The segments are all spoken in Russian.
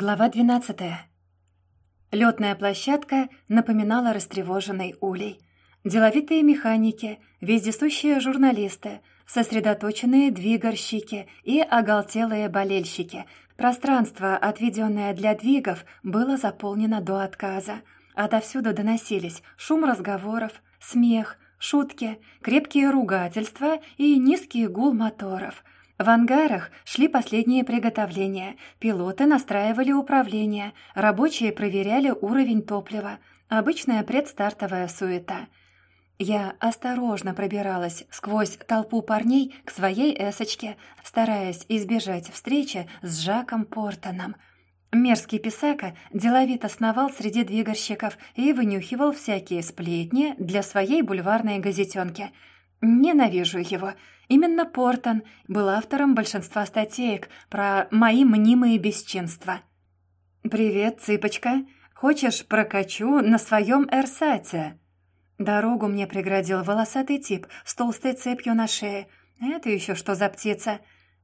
Глава 12. Лётная площадка напоминала растревоженный улей. Деловитые механики, вездесущие журналисты, сосредоточенные двигорщики и оголтелые болельщики. Пространство, отведенное для двигов, было заполнено до отказа. Отовсюду доносились шум разговоров, смех, шутки, крепкие ругательства и низкий гул моторов — в ангарах шли последние приготовления, пилоты настраивали управление, рабочие проверяли уровень топлива. Обычная предстартовая суета. Я осторожно пробиралась сквозь толпу парней к своей эсочке, стараясь избежать встречи с Жаком Портоном. Мерзкий писака деловито сновал среди двигорщиков и вынюхивал всякие сплетни для своей бульварной газетенки. Ненавижу его. Именно Портон был автором большинства статеек про мои мнимые бесчинства. «Привет, цыпочка. Хочешь, прокачу на своем Эрсате?» Дорогу мне преградил волосатый тип с толстой цепью на шее. «Это еще что за птица?»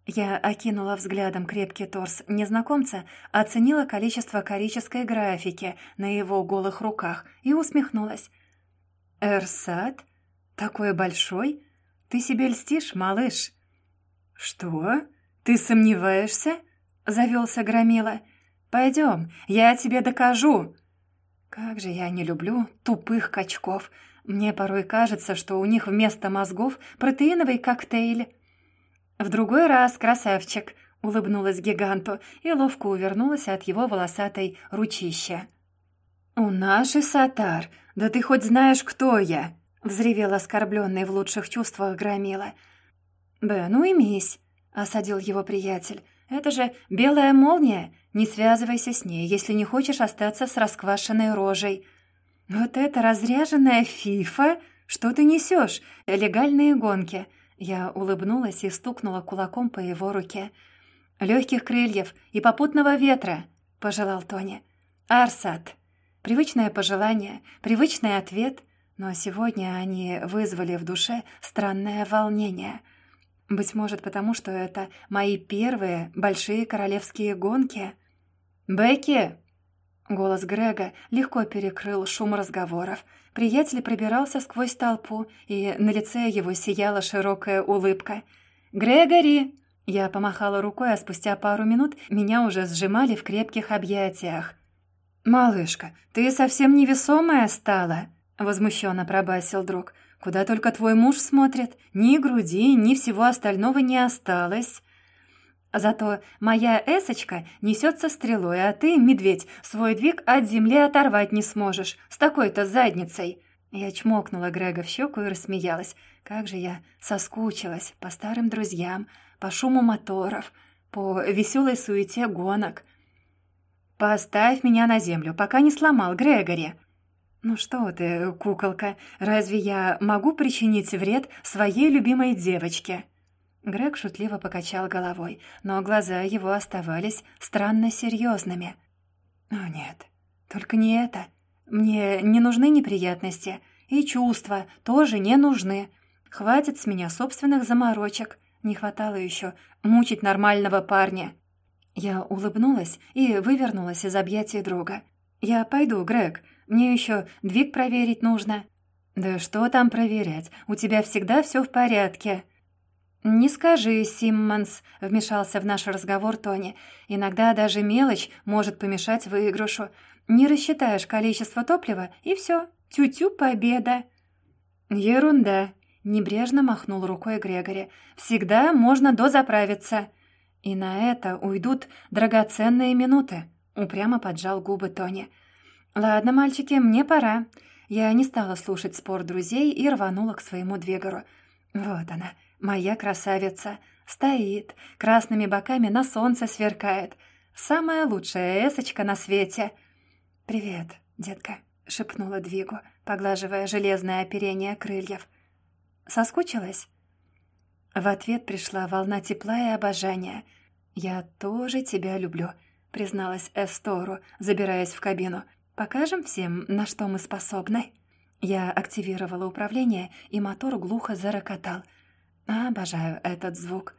Я окинула взглядом крепкий торс незнакомца, оценила количество корической графики на его голых руках и усмехнулась. «Эрсат? Такой большой? Ты себе льстишь, малыш?» «Что? Ты сомневаешься?» — завелся Громила. «Пойдем, я тебе докажу». Как же я не люблю тупых качков. Мне порой кажется, что у них вместо мозгов протеиновый коктейль. «В другой раз, красавчик!» — улыбнулась гиганту и ловко увернулась от его волосатой ручища. «У нашей Сатар, да ты хоть знаешь, кто я!» Взревел оскорбленный в лучших чувствах Громила. «Б, ну имись», — осадил его приятель. «Это же белая молния. Не связывайся с ней, если не хочешь остаться с расквашенной рожей». «Вот это разряженная фифа! Что ты несешь? Легальные гонки!» Я улыбнулась и стукнула кулаком по его руке. «Легких крыльев и попутного ветра!» — пожелал Тони. «Арсат!» Привычное пожелание, привычный ответ — но сегодня они вызвали в душе странное волнение. Быть может, потому что это мои первые большие королевские гонки. «Бекки!» Голос Грега легко перекрыл шум разговоров. Приятель пробирался сквозь толпу, и на лице его сияла широкая улыбка. «Грегори!» Я помахала рукой, а спустя пару минут меня уже сжимали в крепких объятиях. «Малышка, ты совсем невесомая стала!» — возмущенно пробасил друг. «Куда только твой муж смотрит, ни груди, ни всего остального не осталось». Зато моя эсочка несется стрелой, а ты, медведь, свой двиг от земли оторвать не сможешь, с такой-то задницей. Я чмокнула Грега в щеку и рассмеялась. Как же я соскучилась по старым друзьям, по шуму моторов, по веселой суете гонок. «Поставь меня на землю, пока не сломал Грегори», «Ну что ты, куколка, разве я могу причинить вред своей любимой девочке?» Грег шутливо покачал головой, но глаза его оставались странно серьезными. «О нет, только не это. Мне не нужны неприятности, и чувства тоже не нужны. Хватит с меня собственных заморочек. Не хватало еще мучить нормального парня». Я улыбнулась и вывернулась из объятий друга. «Я пойду, Грег. Мне еще двиг проверить нужно». «Да что там проверять? У тебя всегда все в порядке». «Не скажи, Симмонс», — вмешался в наш разговор Тони. «Иногда даже мелочь может помешать выигрышу. Не рассчитаешь количество топлива, и все. Тю-тю, победа». «Ерунда», — небрежно махнул рукой Грегори. «Всегда можно дозаправиться». «И на это уйдут драгоценные минуты», — упрямо поджал губы Тони. «Ладно, мальчики, мне пора». Я не стала слушать спор друзей и рванула к своему двигору. Вот она, моя красавица. Стоит, красными боками на солнце сверкает. Самая лучшая эсочка на свете. «Привет, детка», — шепнула Двигу, поглаживая железное оперение крыльев. «Соскучилась?» В ответ пришла волна тепла и обожания. «Я тоже тебя люблю», — призналась Эстору, забираясь в кабину. Покажем всем, на что мы способны». Я активировала управление, и мотор глухо зарокотал. Обожаю этот звук.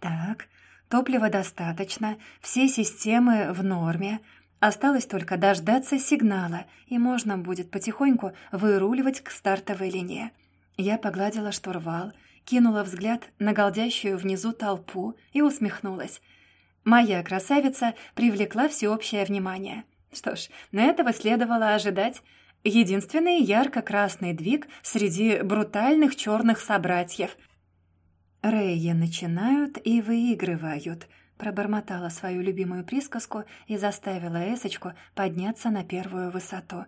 «Так, Топлива достаточно, все системы в норме. Осталось только дождаться сигнала, и можно будет потихоньку выруливать к стартовой линии. Я погладила штурвал, кинула взгляд на голдящую внизу толпу и усмехнулась. Моя красавица привлекла всеобщее внимание. Что ж, на этого следовало ожидать. Единственный ярко-красный двиг среди брутальных черных собратьев. «Рейи начинают и выигрывают», — пробормотала свою любимую присказку и заставила Эсочку подняться на первую высоту.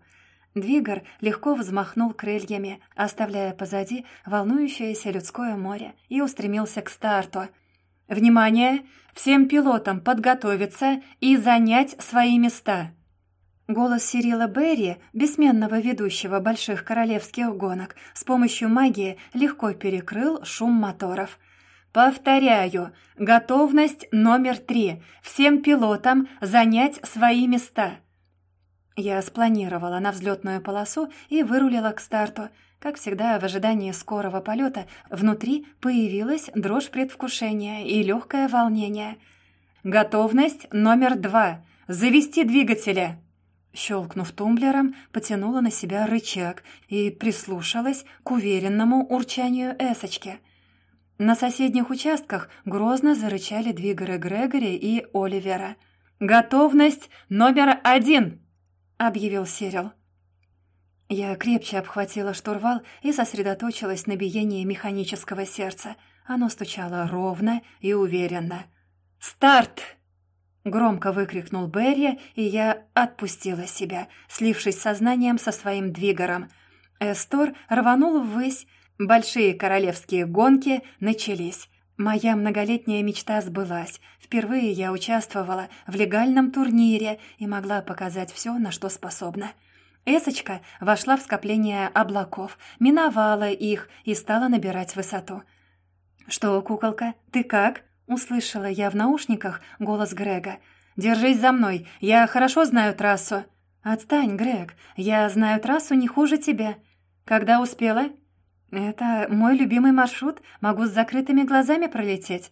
Двигар легко взмахнул крыльями, оставляя позади волнующееся людское море, и устремился к старту. «Внимание! Всем пилотам подготовиться и занять свои места!» Голос Сирила Берри, бессменного ведущего больших королевских гонок, с помощью магии легко перекрыл шум моторов. «Повторяю, готовность номер три. Всем пилотам занять свои места». Я спланировала на взлетную полосу и вырулила к старту. Как всегда, в ожидании скорого полета внутри появилась дрожь предвкушения и легкое волнение. «Готовность номер два. Завести двигателя!» Щелкнув тумблером, потянула на себя рычаг и прислушалась к уверенному урчанию эсочки. На соседних участках грозно зарычали двигары Грегори и Оливера. «Готовность номер один!» — объявил Сирил. Я крепче обхватила штурвал и сосредоточилась на биении механического сердца. Оно стучало ровно и уверенно. «Старт!» Громко выкрикнул Берри, и я отпустила себя, слившись сознанием со своим двигаром. Эстор рванул ввысь. Большие королевские гонки начались. Моя многолетняя мечта сбылась. Впервые я участвовала в легальном турнире и могла показать все, на что способна. Эсочка вошла в скопление облаков, миновала их и стала набирать высоту. «Что, куколка, ты как?» Услышала я в наушниках голос Грега. «Держись за мной, я хорошо знаю трассу». «Отстань, Грег, я знаю трассу не хуже тебя». «Когда успела?» «Это мой любимый маршрут, могу с закрытыми глазами пролететь».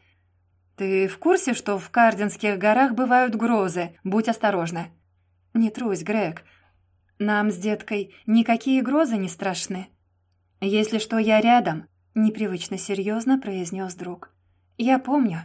«Ты в курсе, что в Кардинских горах бывают грозы? Будь осторожна». «Не трусь, Грег. Нам с деткой никакие грозы не страшны». «Если что, я рядом», — непривычно серьезно произнес друг. «Я помню».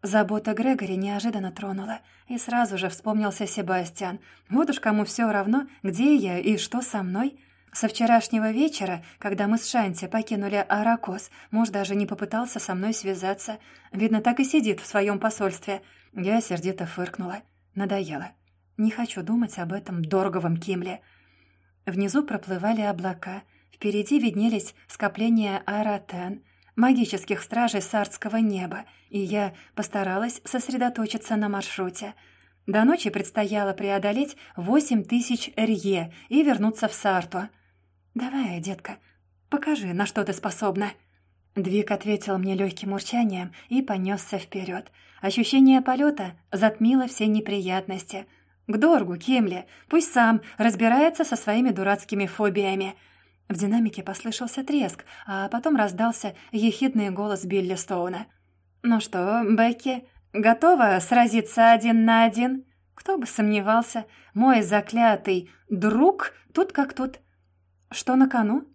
Забота Грегори неожиданно тронула, и сразу же вспомнился Себастьян. Вот уж кому все равно, где я и что со мной. Со вчерашнего вечера, когда мы с Шанти покинули Аракос, муж даже не попытался со мной связаться. Видно, так и сидит в своем посольстве. Я сердито фыркнула. Надоело. Не хочу думать об этом дорогом Кимле. Внизу проплывали облака. Впереди виднелись скопления Аратен — магических стражей сардского неба, и я постаралась сосредоточиться на маршруте. До ночи предстояло преодолеть восемь тысяч рье и вернуться в Сарту. «Давай, детка, покажи, на что ты способна». Двиг ответил мне легким урчанием и понесся вперед. Ощущение полета затмило все неприятности. К Доргу, Кемле, пусть сам разбирается со своими дурацкими фобиями — в динамике послышался треск, а потом раздался ехидный голос Билли Стоуна. «Ну что, Бекки, готова сразиться один на один?» Кто бы сомневался, мой заклятый друг тут как тут. Что на кону?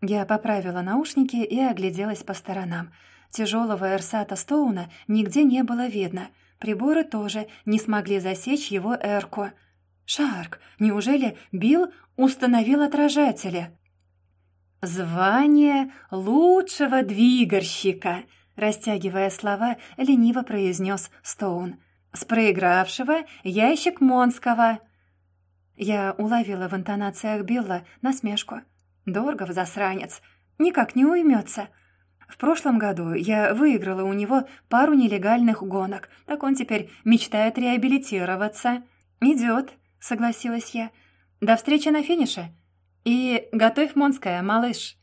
Я поправила наушники и огляделась по сторонам. Тяжелого Эрсата Стоуна нигде не было видно. Приборы тоже не смогли засечь его эрку. «Шарк, неужели Билл установил отражатели?» «Звание лучшего двигарщика», — растягивая слова, лениво произнес Стоун. «С проигравшего ящик Монского». Я уловила в интонациях Билла насмешку. Доргов засранец. Никак не уймется. В прошлом году я выиграла у него пару нелегальных гонок, так он теперь мечтает реабилитироваться. «Идет», — согласилась я. «До встречи на финише». «И готовь Монская, малыш!»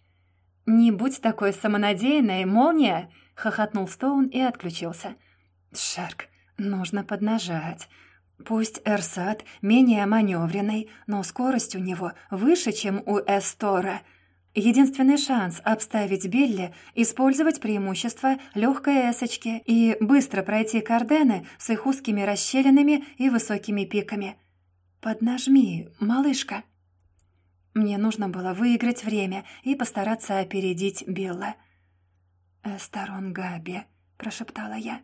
«Не будь такой самонадеянной, молния!» — хохотнул Стоун и отключился. «Шарк, нужно поднажать. Пусть Эрсат менее маневренный, но скорость у него выше, чем у Эстора. Единственный шанс обставить Билли — использовать преимущество легкой эсочки и быстро пройти кардены с их узкими расщелинами и высокими пиками. «Поднажми, малышка». Мне нужно было выиграть время и постараться опередить Билла. «Эстерон Габи», — прошептала я.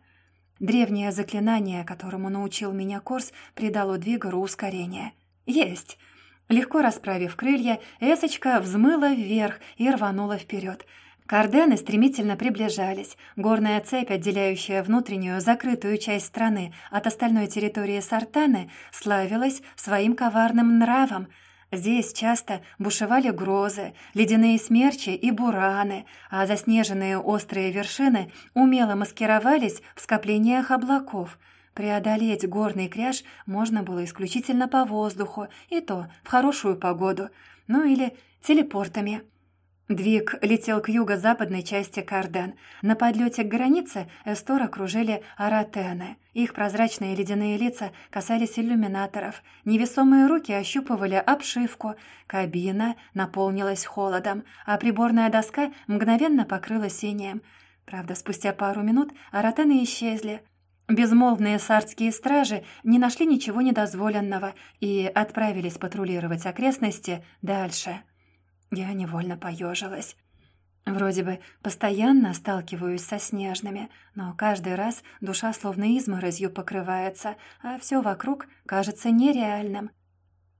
Древнее заклинание, которому научил меня Корс, придало двигору ускорение. «Есть!» Легко расправив крылья, Эсочка взмыла вверх и рванула вперед. Кардены стремительно приближались. Горная цепь, отделяющая внутреннюю закрытую часть страны от остальной территории Сартаны, славилась своим коварным нравом. Здесь часто бушевали грозы, ледяные смерчи и бураны, а заснеженные острые вершины умело маскировались в скоплениях облаков — Преодолеть горный кряж можно было исключительно по воздуху, и то в хорошую погоду, ну или телепортами. Двиг летел к юго-западной части Карден. На подлете к границе Эстор окружили аратены. Их прозрачные ледяные лица касались иллюминаторов. Невесомые руки ощупывали обшивку. Кабина наполнилась холодом, а приборная доска мгновенно покрылась синим. Правда, спустя пару минут аратены исчезли. Безмолвные сардские стражи не нашли ничего недозволенного и отправились патрулировать окрестности дальше. Я невольно поежилась. Вроде бы постоянно сталкиваюсь со снежными, но каждый раз душа словно изморозью покрывается, а все вокруг кажется нереальным.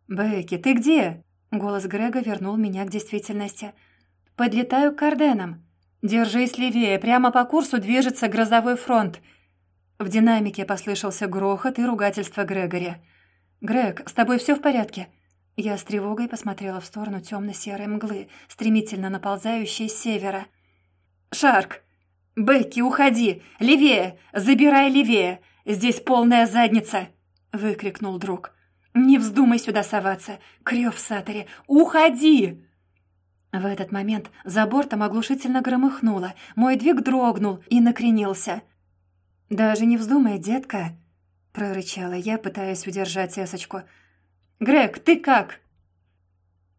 «Бекки, ты где?» Голос Грега вернул меня к действительности. «Подлетаю к Карденам. Держись левее, прямо по курсу движется грозовой фронт. В динамике послышался грохот и ругательство Грегори. «Грег, с тобой все в порядке?» Я с тревогой посмотрела в сторону темно-серой мглы, стремительно наползающей с севера. «Шарк! Бекки, уходи! Левее! Забирай левее! Здесь полная задница!» — выкрикнул друг. «Не вздумай сюда соваться! Крёв в саторе! Уходи!» В этот момент за бортом оглушительно громыхнуло, мой двиг дрогнул и накренился — «Даже не вздумай, детка!» — прорычала я, пытаясь удержать Эсочку. «Грег, ты как?»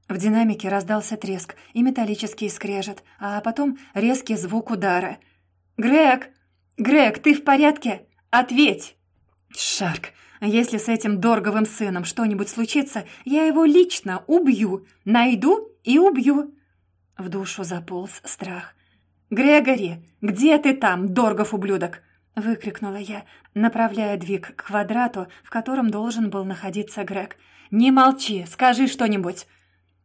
В динамике раздался треск и металлический скрежет, а потом резкий звук удара. «Грег! Грег, ты в порядке? Ответь!» «Шарк, если с этим Дорговым сыном что-нибудь случится, я его лично убью, найду и убью!» В душу заполз страх. «Грегори, где ты там, Доргов ублюдок? — выкрикнула я, направляя двиг к квадрату, в котором должен был находиться Грег. «Не молчи! Скажи что-нибудь!»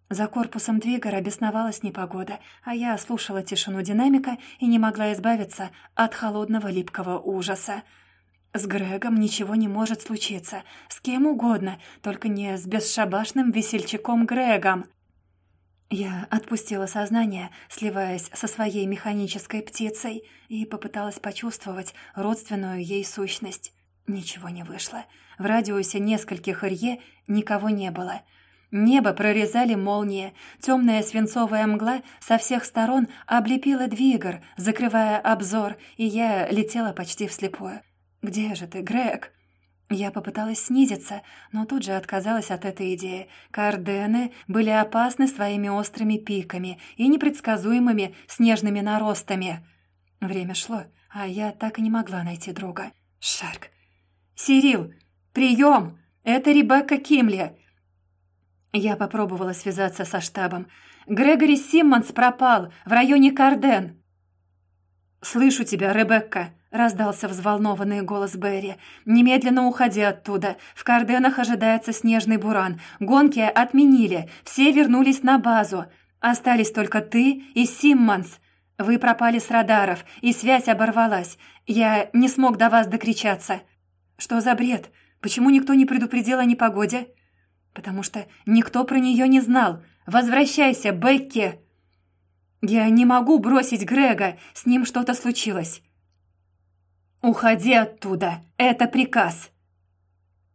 За корпусом двигара бесновалась непогода, а я слушала тишину динамика и не могла избавиться от холодного липкого ужаса. С Грегом ничего не может случиться, с кем угодно, только не с бесшабашным весельчаком Грегом. Я отпустила сознание, сливаясь со своей механической птицей, и попыталась почувствовать родственную ей сущность. Ничего не вышло. В радиусе нескольких рье никого не было. Небо прорезали молнии, темная свинцовая мгла со всех сторон облепила двигар, закрывая обзор, и я летела почти вслепую. «Где же ты, Грег?» Я попыталась снизиться, но тут же отказалась от этой идеи. Кардены были опасны своими острыми пиками и непредсказуемыми снежными наростами. Время шло, а я так и не могла найти друга. Шарк. «Сирил! Прием! Это Ребекка Кимли!» Я попробовала связаться со штабом. «Грегори Симмонс пропал в районе Карден!» «Слышу тебя, Ребекка!» — раздался взволнованный голос Берри. «Немедленно уходи оттуда. В Карденах ожидается снежный буран. Гонки отменили. Все вернулись на базу. Остались только ты и Симмонс. Вы пропали с радаров, и связь оборвалась. Я не смог до вас докричаться». «Что за бред? Почему никто не предупредил о непогоде?» «Потому что никто про нее не знал. Возвращайся, Бекки!» «Я не могу бросить Грега. С ним что-то случилось». «Уходи оттуда! Это приказ!»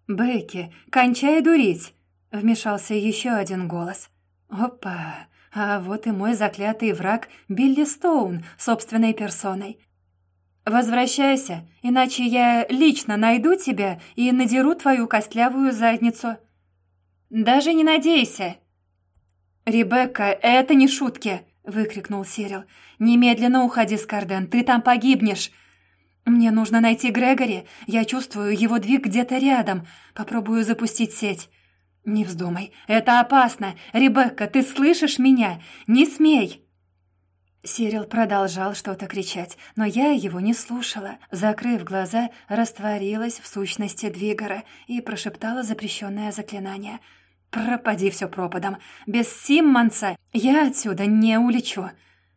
«Бекки, кончай дурить!» — вмешался еще один голос. «Опа! А вот и мой заклятый враг Билли Стоун собственной персоной. Возвращайся, иначе я лично найду тебя и надеру твою костлявую задницу. Даже не надейся!» «Ребекка, это не шутки!» — выкрикнул Сирил. «Немедленно уходи с Карден, ты там погибнешь!» «Мне нужно найти Грегори. Я чувствую его двиг где-то рядом. Попробую запустить сеть». «Не вздумай. Это опасно. Ребекка, ты слышишь меня? Не смей!» Сирил продолжал что-то кричать, но я его не слушала. Закрыв глаза, растворилась в сущности Двигора и прошептала запрещенное заклинание. «Пропади все пропадом. Без Симмонса я отсюда не улечу».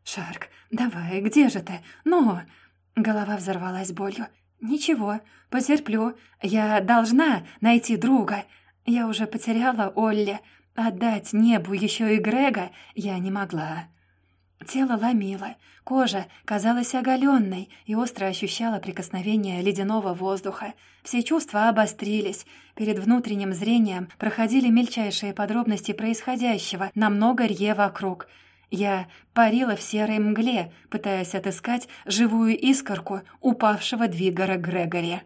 «Шарк, давай, где же ты? Ну...» Голова взорвалась болью. «Ничего, потерплю. Я должна найти друга. Я уже потеряла Олли. Отдать небу еще и Грега я не могла». Тело ломило, кожа казалась оголенной и остро ощущала прикосновение ледяного воздуха. Все чувства обострились. Перед внутренним зрением проходили мельчайшие подробности происходящего на много рье вокруг. Я парила в серой мгле, пытаясь отыскать живую искорку упавшего двигара Грегори.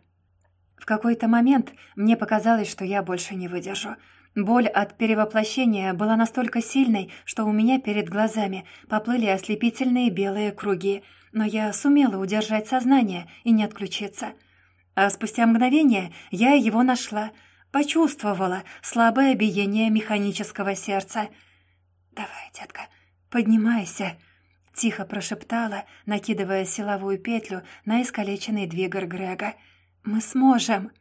В какой-то момент мне показалось, что я больше не выдержу. Боль от перевоплощения была настолько сильной, что у меня перед глазами поплыли ослепительные белые круги, но я сумела удержать сознание и не отключиться. А спустя мгновение я его нашла, почувствовала слабое биение механического сердца. «Давай, детка, поднимайся», — тихо прошептала, накидывая силовую петлю на искалеченный двигар Грега. «Мы сможем!»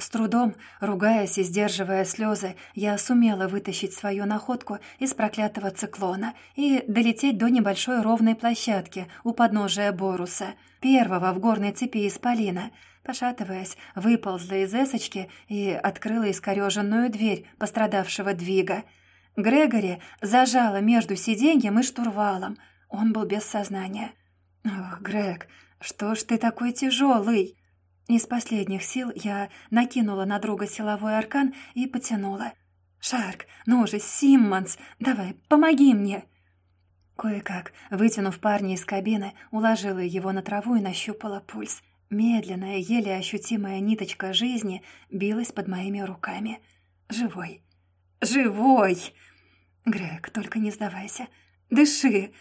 С трудом, ругаясь и сдерживая слезы, я сумела вытащить свою находку из проклятого циклона и долететь до небольшой ровной площадки у подножия Боруса, первого в горной цепи Исполина. Пошатываясь, выползла из эсочки и открыла искореженную дверь пострадавшего двига. Грегори зажала между сиденьем и штурвалом. Он был без сознания. «Ох, Грег, что ж ты такой тяжелый?» Из последних сил я накинула на друга силовой аркан и потянула. «Шарк, ну же, Симмонс, давай, помоги мне!» Кое-как, вытянув парня из кабины, уложила его на траву и нащупала пульс. Медленная, еле ощутимая ниточка жизни билась под моими руками. «Живой! Живой!» «Грег, только не сдавайся! Дыши!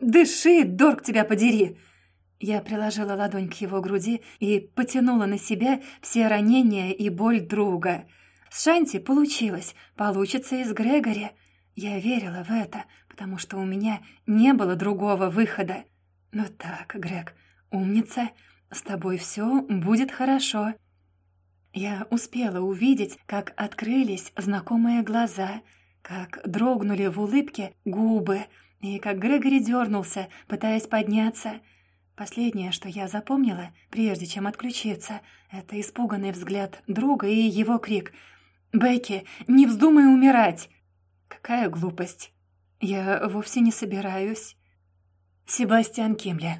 Дыши, Дорг, тебя подери!» Я приложила ладонь к его груди и потянула на себя все ранения и боль друга. С Шанти получилось, получится и с Грегори. Я верила в это, потому что у меня не было другого выхода. Но так, Грег, умница, с тобой все будет хорошо. Я успела увидеть, как открылись знакомые глаза, как дрогнули в улыбке губы, и как Грегори дернулся, пытаясь подняться — Последнее, что я запомнила, прежде чем отключиться, это испуганный взгляд друга и его крик «Бекки, не вздумай умирать!» Какая глупость! Я вовсе не собираюсь. Себастьян Кимли.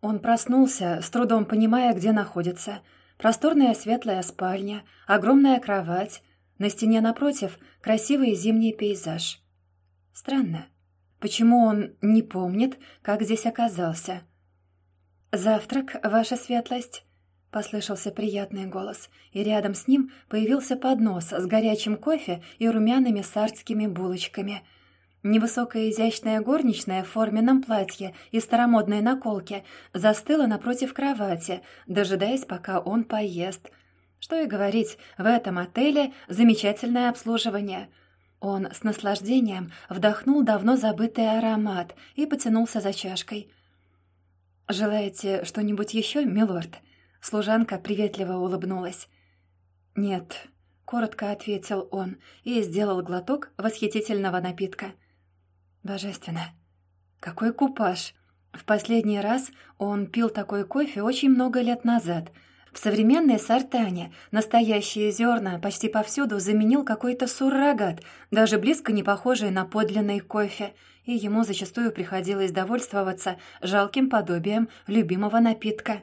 Он проснулся, с трудом понимая, где находится. Просторная светлая спальня, огромная кровать, на стене напротив красивый зимний пейзаж. Странно. Почему он не помнит, как здесь оказался? «Завтрак, ваша светлость!» — послышался приятный голос, и рядом с ним появился поднос с горячим кофе и румяными сардскими булочками. Невысокая изящная горничная в форменном платье и старомодной наколке застыла напротив кровати, дожидаясь, пока он поест. Что и говорить, в этом отеле замечательное обслуживание. Он с наслаждением вдохнул давно забытый аромат и потянулся за чашкой — «Желаете что-нибудь еще, милорд?» Служанка приветливо улыбнулась. «Нет», — коротко ответил он и сделал глоток восхитительного напитка. «Божественно! Какой купаж! В последний раз он пил такой кофе очень много лет назад. В современной сартане настоящие зерна почти повсюду заменил какой-то суррогат, даже близко не похожий на подлинный кофе — и ему зачастую приходилось довольствоваться жалким подобием любимого напитка.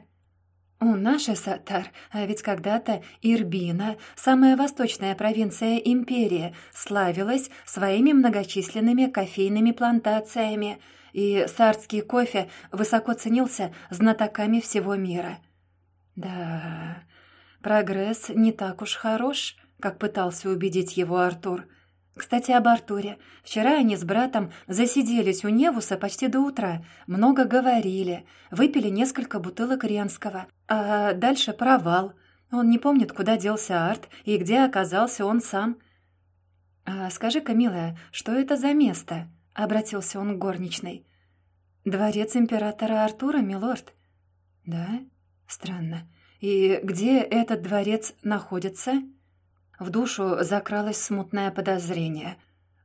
У нашей Сатар, а ведь когда-то Ирбина, самая восточная провинция империи, славилась своими многочисленными кофейными плантациями, и сардский кофе высоко ценился знатоками всего мира. Да, прогресс не так уж хорош, как пытался убедить его Артур. Кстати, об Артуре. Вчера они с братом засиделись у Невуса почти до утра, много говорили, выпили несколько бутылок Ренского, а дальше провал. Он не помнит, куда делся Арт и где оказался он сам. «А скажи-ка, милая, что это за место?» — обратился он к горничной. «Дворец императора Артура, милорд». «Да? Странно. И где этот дворец находится?» В душу закралось смутное подозрение.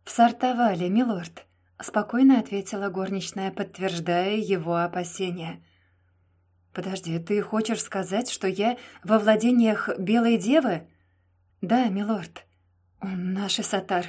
«В Сартовале, милорд», — спокойно ответила горничная, подтверждая его опасения. «Подожди, ты хочешь сказать, что я во владениях Белой Девы?» «Да, милорд». «Он наш Сатар».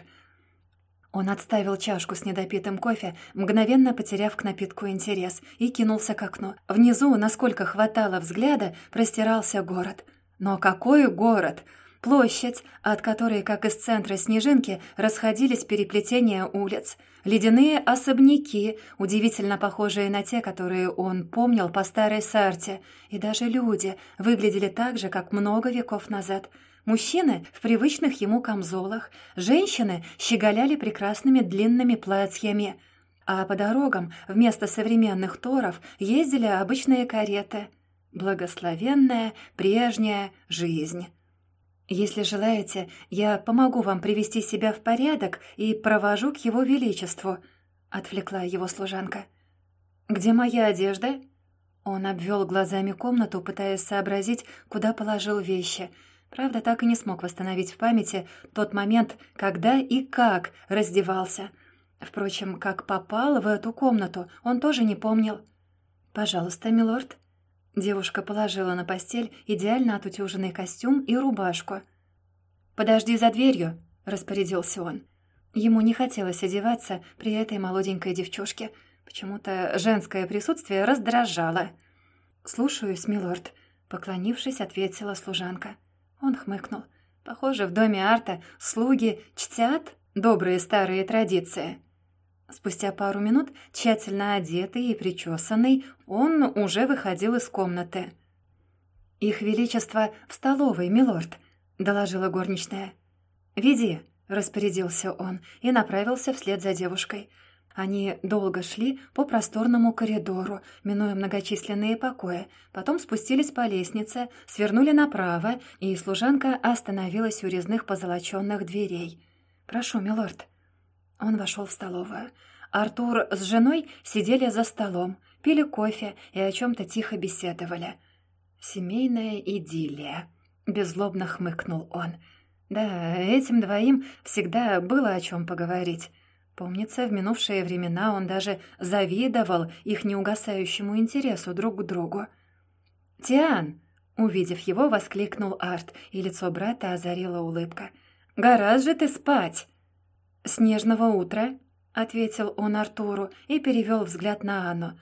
Он отставил чашку с недопитым кофе, мгновенно потеряв к напитку интерес, и кинулся к окну. Внизу, насколько хватало взгляда, простирался город. Но какой город! Площадь, от которой, как из центра снежинки, расходились переплетения улиц. Ледяные особняки, удивительно похожие на те, которые он помнил по старой Сарте. И даже люди выглядели так же, как много веков назад. Мужчины в привычных ему камзолах, женщины щеголяли прекрасными длинными платьями. А по дорогам вместо современных торов ездили обычные кареты. Благословенная прежняя жизнь. «Если желаете, я помогу вам привести себя в порядок и провожу к его величеству», — отвлекла его служанка. «Где моя одежда?» Он обвел глазами комнату, пытаясь сообразить, куда положил вещи. Правда, так и не смог восстановить в памяти тот момент, когда и как раздевался. Впрочем, как попал в эту комнату, он тоже не помнил. «Пожалуйста, милорд», Девушка положила на постель идеально отутюженный костюм и рубашку. «Подожди за дверью», — распорядился он. Ему не хотелось одеваться при этой молоденькой девчушке. Почему-то женское присутствие раздражало. «Слушаюсь, милорд», — поклонившись, ответила служанка. Он хмыкнул. «Похоже, в доме Арта слуги чтят добрые старые традиции». Спустя пару минут, тщательно одетый и причесанный, он уже выходил из комнаты. «Их Величество в столовой, милорд», — доложила горничная. «Веди», — распорядился он и направился вслед за девушкой. Они долго шли по просторному коридору, минуя многочисленные покои, потом спустились по лестнице, свернули направо, и служанка остановилась у резных позолоченных дверей. «Прошу, милорд». Он вошел в столовую. Артур с женой сидели за столом, пили кофе и о чем-то тихо беседовали. «Семейная идиллия», — беззлобно хмыкнул он. «Да, этим двоим всегда было о чем поговорить». Помнится, в минувшие времена он даже завидовал их неугасающему интересу друг к другу. «Тиан!» — увидев его, воскликнул Арт, и лицо брата озарила улыбка. «Гораздо же ты спать!» «Снежного утра», — ответил он Артуру и перевел взгляд на Анну.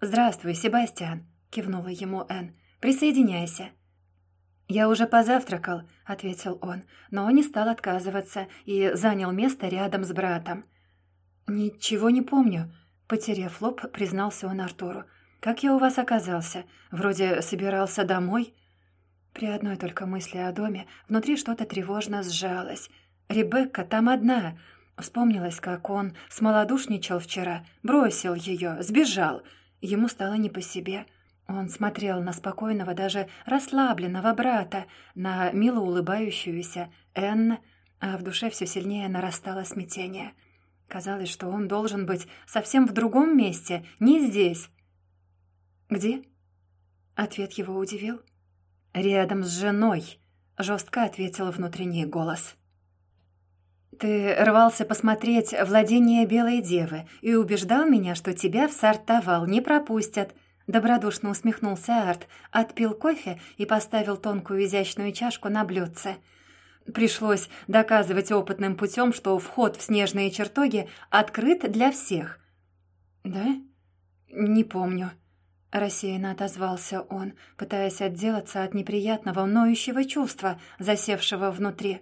«Здравствуй, Себастьян», — кивнула ему Энн. «Присоединяйся». «Я уже позавтракал», — ответил он, но не стал отказываться и занял место рядом с братом. «Ничего не помню», — потеряв лоб, признался он Артуру. «Как я у вас оказался? Вроде собирался домой?» При одной только мысли о доме внутри что-то тревожно сжалось. Ребекка там одна. Вспомнилось, как он смолодушничал вчера, бросил ее, сбежал. Ему стало не по себе. Он смотрел на спокойного, даже расслабленного брата, на мило улыбающуюся Энн, а в душе все сильнее нарастало смятение. Казалось, что он должен быть совсем в другом месте, не здесь. «Где?» Ответ его удивил. «Рядом с женой», — жестко ответил внутренний голос. Ты рвался посмотреть владение Белой Девы и убеждал меня, что тебя в Сартовал не пропустят. Добродушно усмехнулся Арт, отпил кофе и поставил тонкую изящную чашку на блюдце. Пришлось доказывать опытным путем, что вход в снежные чертоги открыт для всех. «Да? Не помню», — рассеянно отозвался он, пытаясь отделаться от неприятного ноющего чувства, засевшего внутри.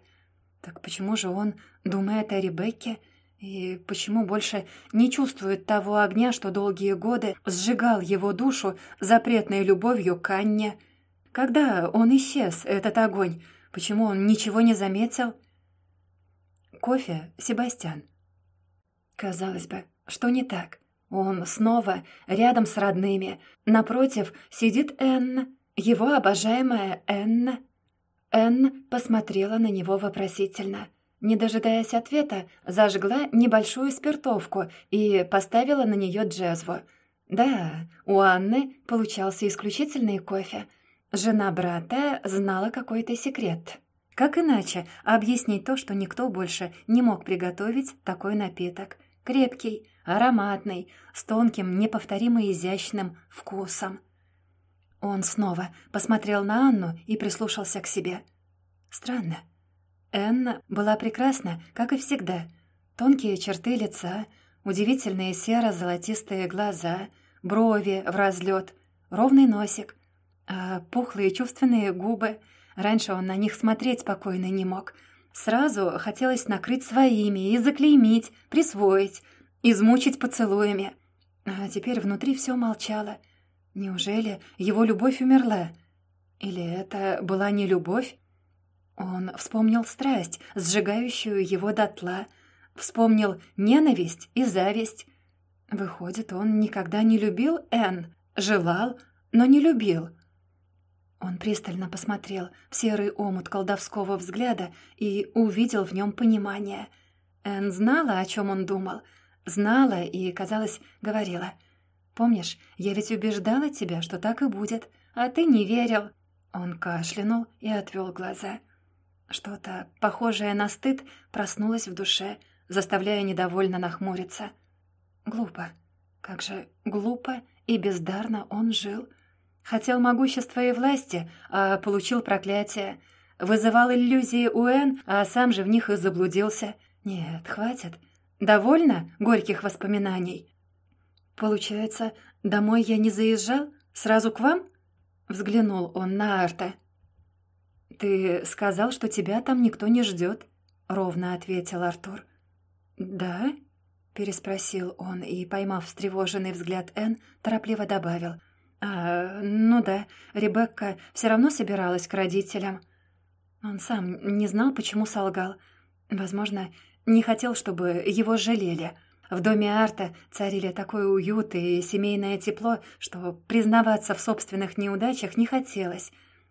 Так почему же он думает о Ребекке? И почему больше не чувствует того огня, что долгие годы сжигал его душу запретной любовью к Анне? Когда он исчез, этот огонь? Почему он ничего не заметил? кофе, Себастьян». Казалось бы, что не так? Он снова рядом с родными. Напротив сидит Энн, его обожаемая Энн. Энн посмотрела на него вопросительно. Не дожидаясь ответа, зажгла небольшую спиртовку и поставила на нее джезву. Да, у Анны получался исключительный кофе. Жена брата знала какой-то секрет. Как иначе объяснить то, что никто больше не мог приготовить такой напиток? Крепкий, ароматный, с тонким, неповторимо изящным вкусом. Он снова посмотрел на Анну и прислушался к себе. Странно. Энна была прекрасна, как и всегда. Тонкие черты лица, удивительные серо-золотистые глаза, брови в разлет, ровный носик, а пухлые чувственные губы. Раньше он на них смотреть спокойно не мог. Сразу хотелось накрыть своими и заклеймить, присвоить, измучить поцелуями. А теперь внутри все молчало — Неужели его любовь умерла? Или это была не любовь? Он вспомнил страсть, сжигающую его дотла, вспомнил ненависть и зависть. Выходит, он никогда не любил Энн, желал, но не любил. Он пристально посмотрел в серый омут колдовского взгляда и увидел в нем понимание. Энн знала, о чем он думал, знала и, казалось, говорила — Помнишь, я ведь убеждала тебя, что так и будет, а ты не верил». Он кашлянул и отвел глаза. Что-то, похожее на стыд, проснулось в душе, заставляя недовольно нахмуриться. Глупо. Как же глупо и бездарно он жил. Хотел могущества и власти, а получил проклятие. Вызывал иллюзии у Эн, а сам же в них и заблудился. Нет, хватит. Довольно горьких воспоминаний. «Получается, домой я не заезжал? Сразу к вам?» Взглянул он на Арта. «Ты сказал, что тебя там никто не ждет», — ровно ответил Артур. «Да?» — переспросил он и, поймав встревоженный взгляд Энн, торопливо добавил. «А, ну да, Ребекка все равно собиралась к родителям». Он сам не знал, почему солгал. Возможно, не хотел, чтобы его жалели — в доме Арта царили такой уют и семейное тепло, что признаваться в собственных неудачах не хотелось.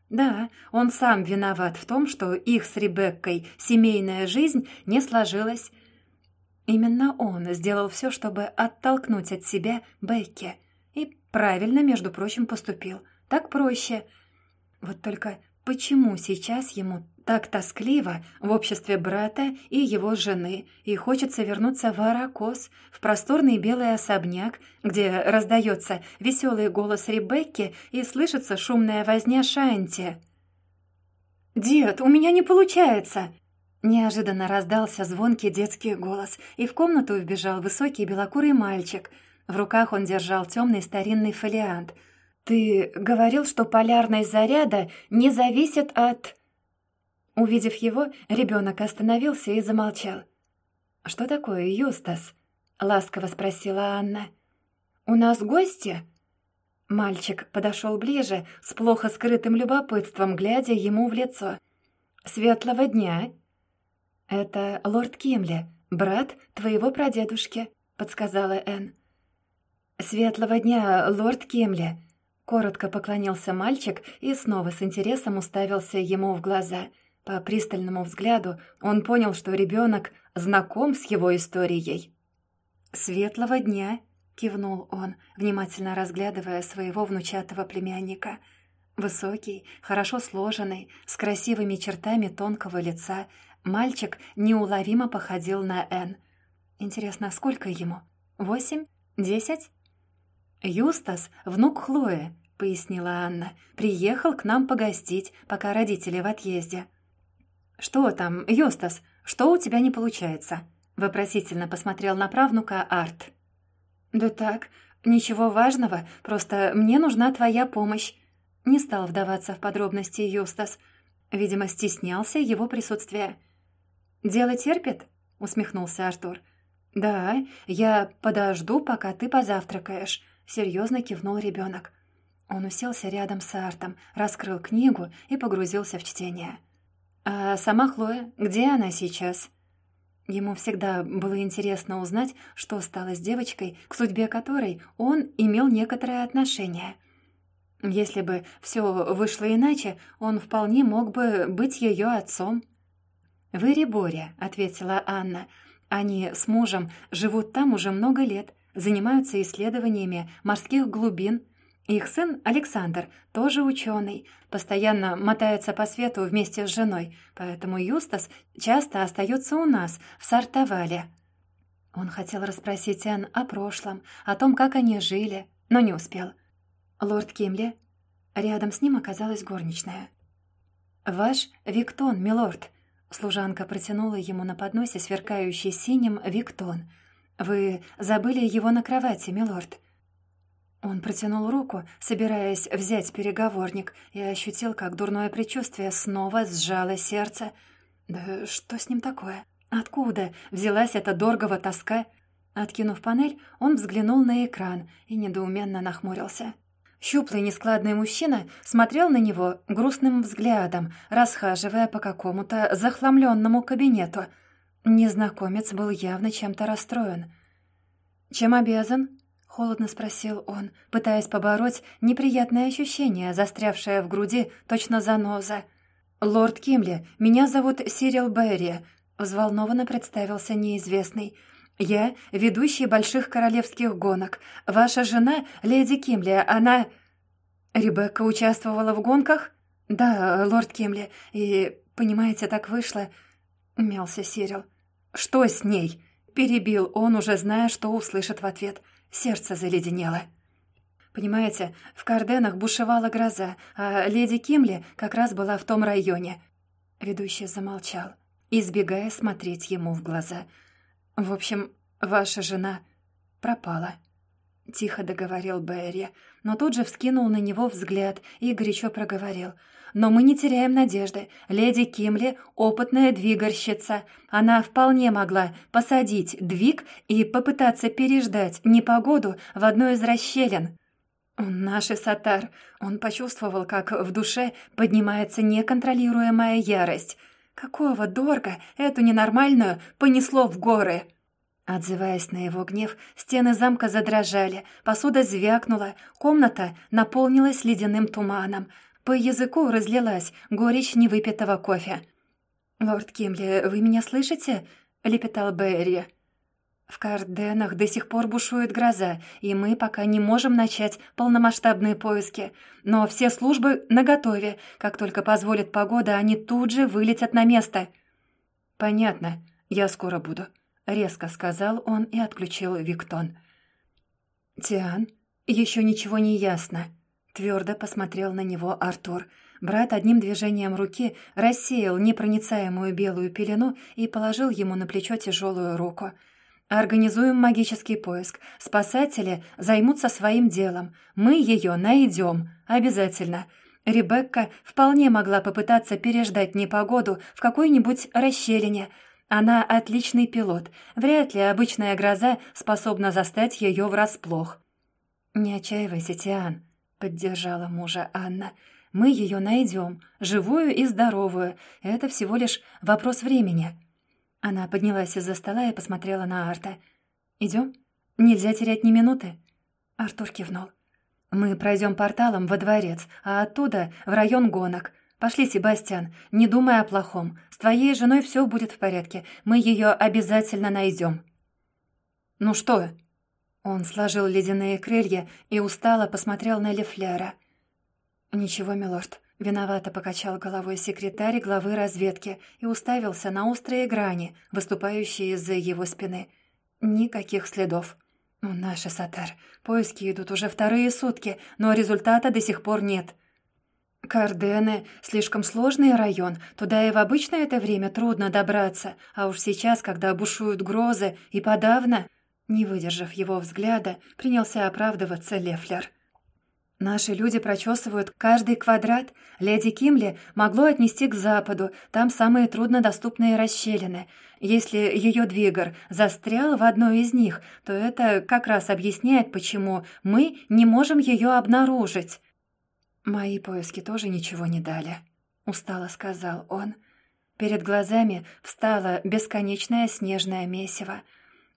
Да, он сам виноват в том, что их с Ребеккой семейная жизнь не сложилась. Именно он сделал все, чтобы оттолкнуть от себя Бекки. И правильно, между прочим, поступил. Так проще. Вот только почему сейчас ему так тоскливо в обществе брата и его жены, и хочется вернуться в Аракос, в просторный белый особняк, где раздается веселый голос Ребекки и слышится шумная возня Шанти. «Дед, у меня не получается!» Неожиданно раздался звонкий детский голос, и в комнату вбежал высокий белокурый мальчик. В руках он держал темный старинный фолиант. «Ты говорил, что полярность заряда не зависит от...» Увидев его, ребенок остановился и замолчал. «Что такое, Юстас?» — ласково спросила Анна. «У нас гости?» Мальчик подошел ближе, с плохо скрытым любопытством, глядя ему в лицо. «Светлого дня!» «Это лорд Кимли, брат твоего прадедушки», — подсказала Энн. «Светлого дня, лорд Кимли!» Коротко поклонился мальчик и снова с интересом уставился ему в глаза — по пристальному взгляду он понял, что ребенок знаком с его историей. «Светлого дня!» — кивнул он, внимательно разглядывая своего внучатого племянника. Высокий, хорошо сложенный, с красивыми чертами тонкого лица, мальчик неуловимо походил на Энн. Интересно, сколько ему? Восемь? Десять? «Юстас — внук Хлои», — пояснила Анна. «Приехал к нам погостить, пока родители в отъезде». «Что там, Йостас, что у тебя не получается?» Вопросительно посмотрел на правнука Арт. «Да так, ничего важного, просто мне нужна твоя помощь». Не стал вдаваться в подробности Юстас. Видимо, стеснялся его присутствия. «Дело терпит?» — усмехнулся Артур. «Да, я подожду, пока ты позавтракаешь», — серьезно кивнул ребенок. Он уселся рядом с Артом, раскрыл книгу и погрузился в чтение. «А сама Хлоя, где она сейчас?» Ему всегда было интересно узнать, что стало с девочкой, к судьбе которой он имел некоторое отношение. Если бы все вышло иначе, он вполне мог бы быть ее отцом. «Вы Риборя», — ответила Анна. «Они с мужем живут там уже много лет, занимаются исследованиями морских глубин, их сын Александр тоже ученый, постоянно мотается по свету вместе с женой, поэтому Юстас часто остается у нас, в Сартовале. Он хотел расспросить Энн о прошлом, о том, как они жили, но не успел. «Лорд Кимли?» Рядом с ним оказалась горничная. «Ваш Виктон, милорд», — служанка протянула ему на подносе сверкающий синим Виктон. «Вы забыли его на кровати, милорд?» Он протянул руку, собираясь взять переговорник, и ощутил, как дурное предчувствие снова сжало сердце. «Да что с ним такое? Откуда взялась эта доргова тоска?» Откинув панель, он взглянул на экран и недоуменно нахмурился. Щуплый нескладный мужчина смотрел на него грустным взглядом, расхаживая по какому-то захламленному кабинету. Незнакомец был явно чем-то расстроен. «Чем обязан?» Холодно спросил он, пытаясь побороть неприятное ощущение, застрявшее в груди, точно заноза. «Лорд Кимли, меня зовут Сирил Берри», — взволнованно представился неизвестный. «Я ведущий больших королевских гонок. Ваша жена, леди Кимли, она...» «Ребекка участвовала в гонках?» «Да, лорд Кимли, и, понимаете, так вышло...» — мялся Сирил. «Что с ней?» — перебил он, уже зная, что услышит в ответ — Сердце заледенело. Понимаете, в Карденах бушевала гроза, а леди Кимли как раз была в том районе. Ведущий замолчал, избегая смотреть ему в глаза. «В общем, ваша жена пропала». Тихо договорил Берри, но тут же вскинул на него взгляд и горячо проговорил — но мы не теряем надежды. Леди Кимли — опытная двигарщица. Она вполне могла посадить двиг и попытаться переждать непогоду в одной из расщелин. Наш Сатар. Он почувствовал, как в душе поднимается неконтролируемая ярость. Какого дорога эту ненормальную понесло в горы? Отзываясь на его гнев, стены замка задрожали, посуда звякнула, комната наполнилась ледяным туманом — по языку разлилась горечь невыпитого кофе. «Лорд Кимли, вы меня слышите?» — лепетал Берри. «В Карденах до сих пор бушует гроза, и мы пока не можем начать полномасштабные поиски. Но все службы наготове. Как только позволит погода, они тут же вылетят на место». «Понятно. Я скоро буду», — резко сказал он и отключил Виктон. «Тиан, еще ничего не ясно», Твердо посмотрел на него Артур. Брат одним движением руки рассеял непроницаемую белую пелену и положил ему на плечо тяжелую руку. «Организуем магический поиск. Спасатели займутся своим делом. Мы ее найдем. Обязательно. Ребекка вполне могла попытаться переждать непогоду в какой-нибудь расщелине. Она отличный пилот. Вряд ли обычная гроза способна застать ее врасплох». «Не отчаивайся, Тиан», — поддержала мужа Анна. «Мы ее найдем, живую и здоровую. Это всего лишь вопрос времени». Она поднялась из-за стола и посмотрела на Арта. «Идем? Нельзя терять ни минуты?» Артур кивнул. «Мы пройдем порталом во дворец, а оттуда в район гонок. Пошли, Себастьян, не думай о плохом. С твоей женой все будет в порядке. Мы ее обязательно найдем». «Ну что?» Он сложил ледяные крылья и устало посмотрел на Лефляра. «Ничего, милорд». Виновато покачал головой секретарь главы разведки и уставился на острые грани, выступающие из-за его спины. Никаких следов. «Ну, наши Сатар, поиски идут уже вторые сутки, но результата до сих пор нет». «Кардены — слишком сложный район, туда и в обычное это время трудно добраться, а уж сейчас, когда бушуют грозы, и подавно...» Не выдержав его взгляда, принялся оправдываться Лефлер. «Наши люди прочесывают каждый квадрат. Леди Кимли могло отнести к западу, там самые труднодоступные расщелины. Если ее двигар застрял в одной из них, то это как раз объясняет, почему мы не можем ее обнаружить». «Мои поиски тоже ничего не дали», — устало сказал он. Перед глазами встало бесконечное снежное месиво.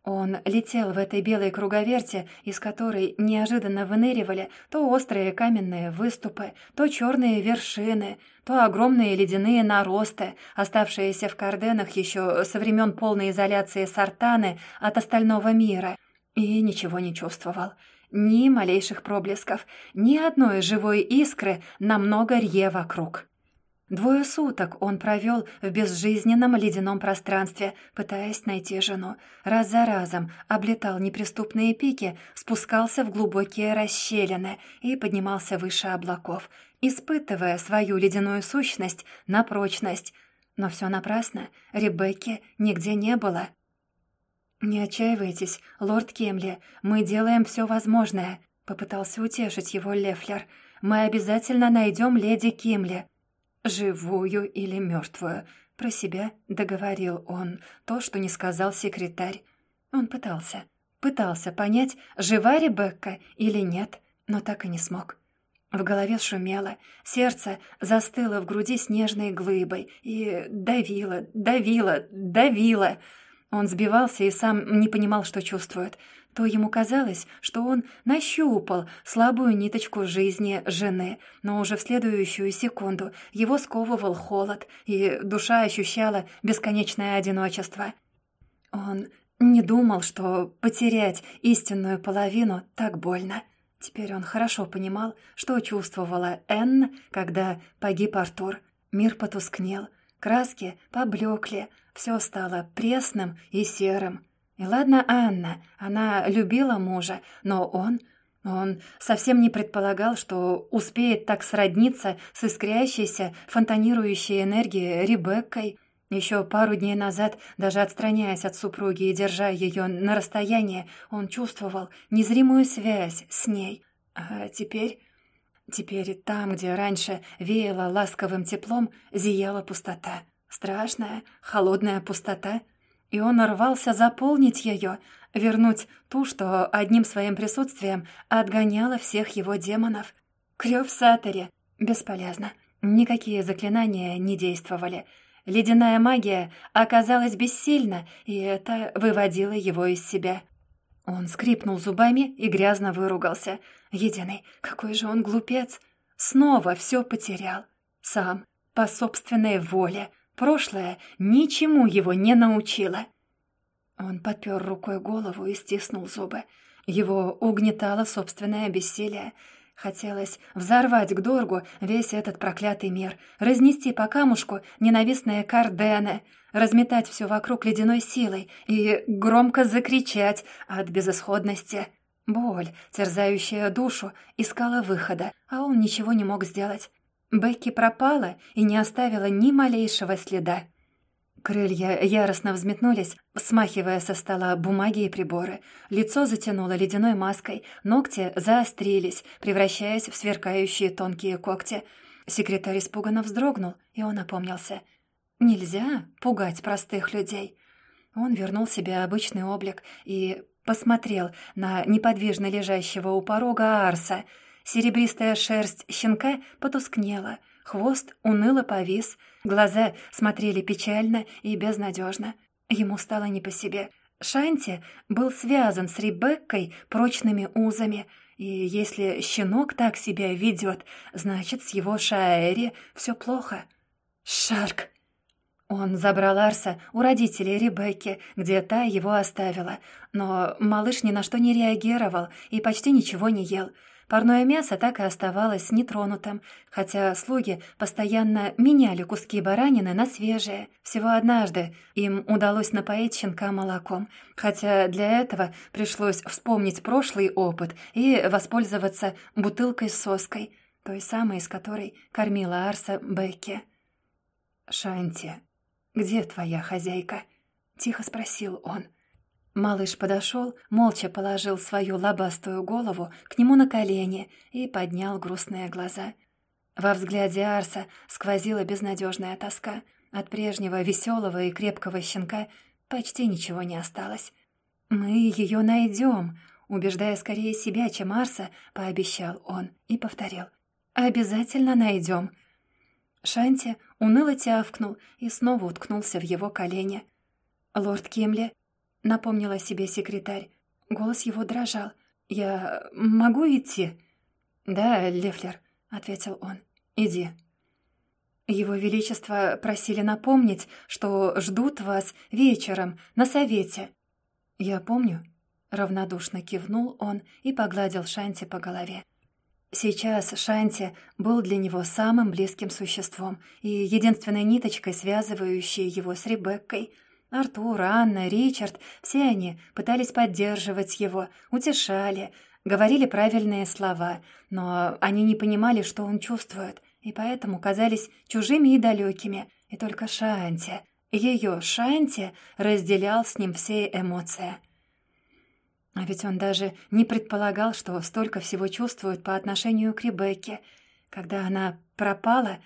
Он летел в этой белой круговерте, из которой неожиданно выныривали то острые каменные выступы, то черные вершины, то огромные ледяные наросты, оставшиеся в Карденах еще со времен полной изоляции Сартаны от остального мира. И ничего не чувствовал. Ни малейших проблесков, ни одной живой искры на много рье вокруг. Двое суток он провел в безжизненном ледяном пространстве, пытаясь найти жену. Раз за разом облетал неприступные пики, спускался в глубокие расщелины и поднимался выше облаков, испытывая свою ледяную сущность на прочность. Но все напрасно, Ребекки нигде не было. «Не отчаивайтесь, лорд Кемли, мы делаем все возможное», — попытался утешить его Лефлер. «Мы обязательно найдем леди Кимли». «Живую или мертвую?» Про себя договорил он то, что не сказал секретарь. Он пытался, пытался понять, жива Ребекка или нет, но так и не смог. В голове шумело, сердце застыло в груди снежной глыбой и давило, давило, давило. Он сбивался и сам не понимал, что чувствует — то ему казалось, что он нащупал слабую ниточку жизни жены, но уже в следующую секунду его сковывал холод, и душа ощущала бесконечное одиночество. Он не думал, что потерять истинную половину так больно. Теперь он хорошо понимал, что чувствовала Энн, когда погиб Артур. Мир потускнел, краски поблекли, все стало пресным и серым. И ладно Анна, она любила мужа, но он... Он совсем не предполагал, что успеет так сродниться с искрящейся, фонтанирующей энергией Ребеккой. Еще пару дней назад, даже отстраняясь от супруги и держа ее на расстоянии, он чувствовал незримую связь с ней. А теперь... Теперь там, где раньше веяло ласковым теплом, зияла пустота. Страшная, холодная пустота — и он рвался заполнить ее, вернуть ту, что одним своим присутствием отгоняла всех его демонов. Крёв в. Бесполезно. Никакие заклинания не действовали. Ледяная магия оказалась бессильна, и это выводило его из себя. Он скрипнул зубами и грязно выругался. Единый, какой же он глупец! Снова все потерял. Сам, по собственной воле. Прошлое ничему его не научило. Он подпер рукой голову и стиснул зубы. Его угнетало собственное бессилие. Хотелось взорвать к Доргу весь этот проклятый мир, разнести по камушку ненавистные кардены, разметать все вокруг ледяной силой и громко закричать от безысходности. Боль, терзающая душу, искала выхода, а он ничего не мог сделать. Бекки пропала и не оставила ни малейшего следа. Крылья яростно взметнулись, смахивая со стола бумаги и приборы. Лицо затянуло ледяной маской, ногти заострились, превращаясь в сверкающие тонкие когти. Секретарь испуганно вздрогнул, и он опомнился. «Нельзя пугать простых людей». Он вернул себе обычный облик и посмотрел на неподвижно лежащего у порога Арса — Серебристая шерсть щенка потускнела, хвост уныло повис, глаза смотрели печально и безнадежно. Ему стало не по себе. Шанти был связан с Ребеккой прочными узами, и если щенок так себя ведет, значит, с его Шаэри все плохо. Шарк! Он забрал Арса у родителей Ребекки, где та его оставила, но малыш ни на что не реагировал и почти ничего не ел — Парное мясо так и оставалось нетронутым, хотя слуги постоянно меняли куски баранины на свежие. Всего однажды им удалось напоить щенка молоком, хотя для этого пришлось вспомнить прошлый опыт и воспользоваться бутылкой с соской, той самой, из которой кормила Арса Бекки. «Шанти, где твоя хозяйка?» — тихо спросил он. — Малыш подошел, молча положил свою лобастую голову к нему на колени и поднял грустные глаза. Во взгляде Арса сквозила безнадежная тоска. От прежнего веселого и крепкого щенка почти ничего не осталось. «Мы ее найдем», убеждая скорее себя, чем Арса, пообещал он и повторил. «Обязательно найдем». Шанти уныло тявкнул и снова уткнулся в его колени. «Лорд Кимли», — напомнила себе секретарь. Голос его дрожал. «Я могу идти?» «Да, Лефлер», — ответил он. «Иди». «Его Величество просили напомнить, что ждут вас вечером на совете». «Я помню», — равнодушно кивнул он и погладил Шанти по голове. Сейчас Шанти был для него самым близким существом и единственной ниточкой, связывающей его с Ребеккой. Артур, Анна, Ричард — все они пытались поддерживать его, утешали, говорили правильные слова, но они не понимали, что он чувствует, и поэтому казались чужими и далекими. И только Шанти, ее Шанти, разделял с ним все эмоции — а ведь он даже не предполагал, что столько всего чувствует по отношению к Ребекке. Когда она пропала,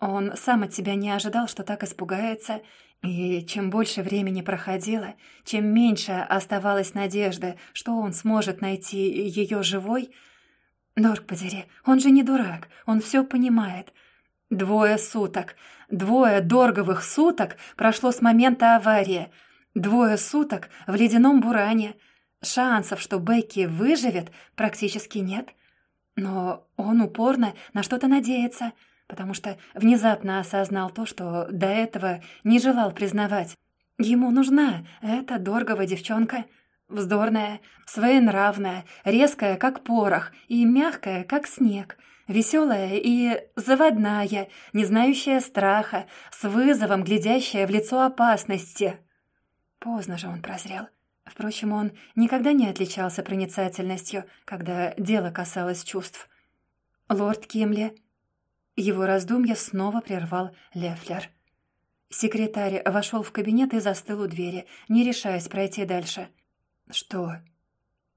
он сам от себя не ожидал, что так испугается, и чем больше времени проходило, чем меньше оставалась надежды, что он сможет найти ее живой... Дорг подери, он же не дурак, он все понимает. Двое суток, двое дорговых суток прошло с момента аварии, двое суток в ледяном буране — Шансов, что Бекки выживет, практически нет. Но он упорно на что-то надеется, потому что внезапно осознал то, что до этого не желал признавать. Ему нужна эта дорогая девчонка, вздорная, своенравная, резкая, как порох, и мягкая, как снег, веселая и заводная, не знающая страха, с вызовом глядящая в лицо опасности. Поздно же он прозрел. Впрочем, он никогда не отличался проницательностью, когда дело касалось чувств. «Лорд Кимли...» Его раздумья снова прервал Лефлер. Секретарь вошел в кабинет и застыл у двери, не решаясь пройти дальше. «Что?»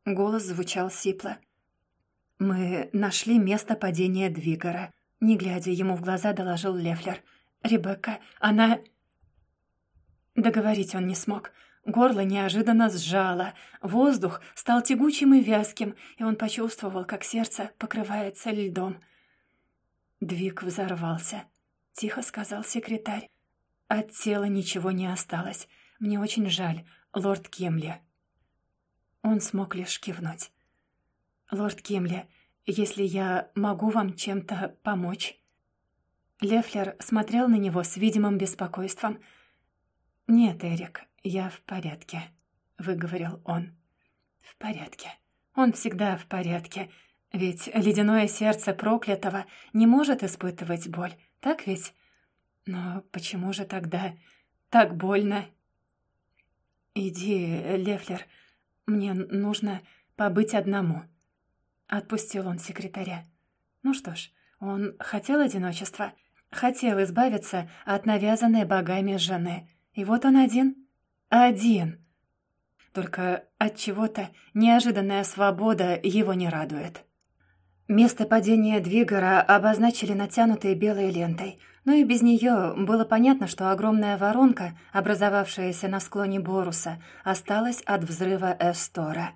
Голос звучал сипло. «Мы нашли место падения Двигора», — не глядя ему в глаза, доложил Лефлер. «Ребекка, она...» Договорить он не смог — Горло неожиданно сжало, воздух стал тягучим и вязким, и он почувствовал, как сердце покрывается льдом. Двиг взорвался. Тихо сказал секретарь. От тела ничего не осталось. Мне очень жаль, лорд Кемли. Он смог лишь кивнуть. «Лорд Кемли, если я могу вам чем-то помочь?» Лефлер смотрел на него с видимым беспокойством. «Нет, Эрик, «Я в порядке», — выговорил он. «В порядке. Он всегда в порядке. Ведь ледяное сердце проклятого не может испытывать боль, так ведь? Но почему же тогда так больно?» «Иди, Лефлер, мне нужно побыть одному», — отпустил он секретаря. Ну что ж, он хотел одиночества, хотел избавиться от навязанной богами жены, и вот он один — один. Только от чего-то неожиданная свобода его не радует. Место падения Двигора обозначили натянутой белой лентой, но и без нее было понятно, что огромная воронка, образовавшаяся на склоне Боруса, осталась от взрыва Эстора.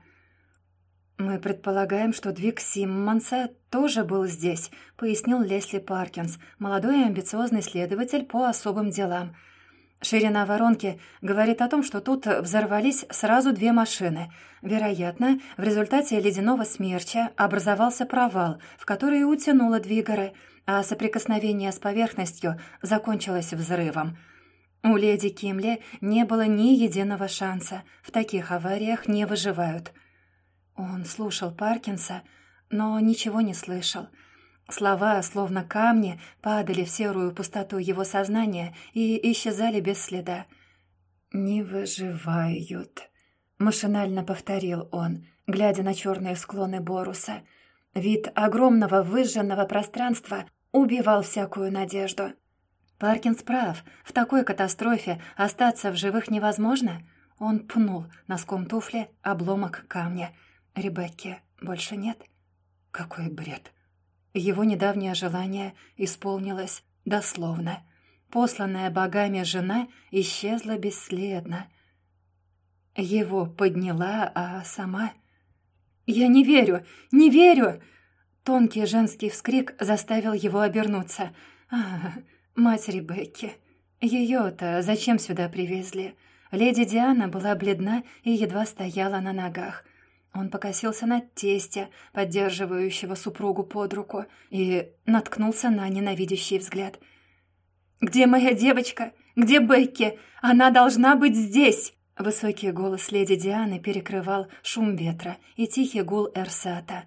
«Мы предполагаем, что Двиг Симмонса тоже был здесь», — пояснил Лесли Паркинс, молодой и амбициозный следователь по особым делам — Ширина воронки говорит о том, что тут взорвались сразу две машины. Вероятно, в результате ледяного смерча образовался провал, в который утянуло двигары, а соприкосновение с поверхностью закончилось взрывом. У леди Кимли не было ни единого шанса. В таких авариях не выживают. Он слушал Паркинса, но ничего не слышал — Слова, словно камни, падали в серую пустоту его сознания и исчезали без следа. «Не выживают», — машинально повторил он, глядя на черные склоны Боруса. Вид огромного выжженного пространства убивал всякую надежду. Паркинс прав, в такой катастрофе остаться в живых невозможно. Он пнул носком туфли обломок камня. Ребекки больше нет. Какой бред! Его недавнее желание исполнилось дословно. Посланная богами жена исчезла бесследно. Его подняла, а сама... «Я не верю! Не верю!» Тонкий женский вскрик заставил его обернуться. «А, мать Ребекки. Ее-то зачем сюда привезли?» Леди Диана была бледна и едва стояла на ногах. Он покосился на тестя, поддерживающего супругу под руку, и наткнулся на ненавидящий взгляд. «Где моя девочка? Где Бекки? Она должна быть здесь!» Высокий голос леди Дианы перекрывал шум ветра и тихий гул Эрсата.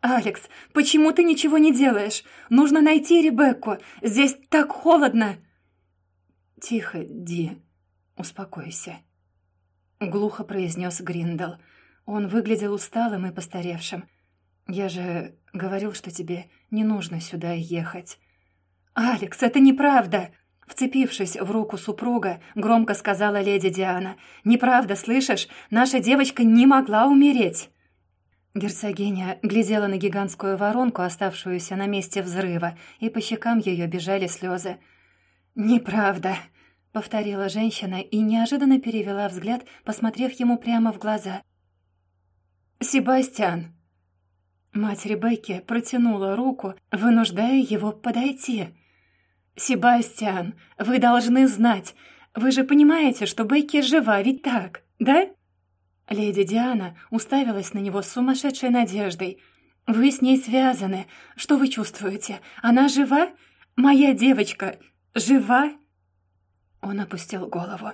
«Алекс, почему ты ничего не делаешь? Нужно найти Ребекку. Здесь так холодно!» «Тихо, Ди. Успокойся», — глухо произнес Гриндал. Он выглядел усталым и постаревшим. «Я же говорил, что тебе не нужно сюда ехать». «Алекс, это неправда!» Вцепившись в руку супруга, громко сказала леди Диана. «Неправда, слышишь? Наша девочка не могла умереть!» Герцогиня глядела на гигантскую воронку, оставшуюся на месте взрыва, и по щекам ее бежали слезы. «Неправда», — повторила женщина и неожиданно перевела взгляд, посмотрев ему прямо в глаза. «Себастьян!» Мать Ребекки протянула руку, вынуждая его подойти. «Себастьян, вы должны знать. Вы же понимаете, что Бекки жива, ведь так, да?» Леди Диана уставилась на него с сумасшедшей надеждой. «Вы с ней связаны. Что вы чувствуете? Она жива? Моя девочка жива?» Он опустил голову.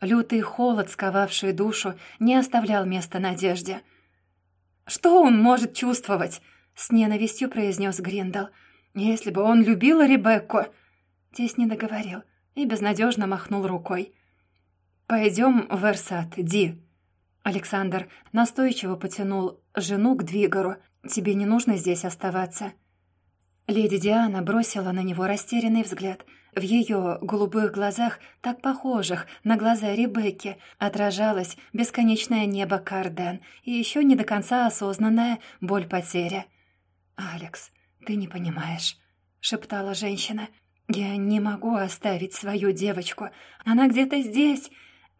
Лютый холод, сковавший душу, не оставлял места надежде. Что он может чувствовать?» — с ненавистью произнес Гриндал. «Если бы он любил Ребекку...» Тесь не договорил и безнадежно махнул рукой. «Пойдем в Эрсат, Ди». Александр настойчиво потянул жену к двигору. «Тебе не нужно здесь оставаться». Леди Диана бросила на него растерянный взгляд — в ее голубых глазах, так похожих на глаза Ребекки, отражалось бесконечное небо Карден и еще не до конца осознанная боль потери. «Алекс, ты не понимаешь», — шептала женщина. «Я не могу оставить свою девочку. Она где-то здесь.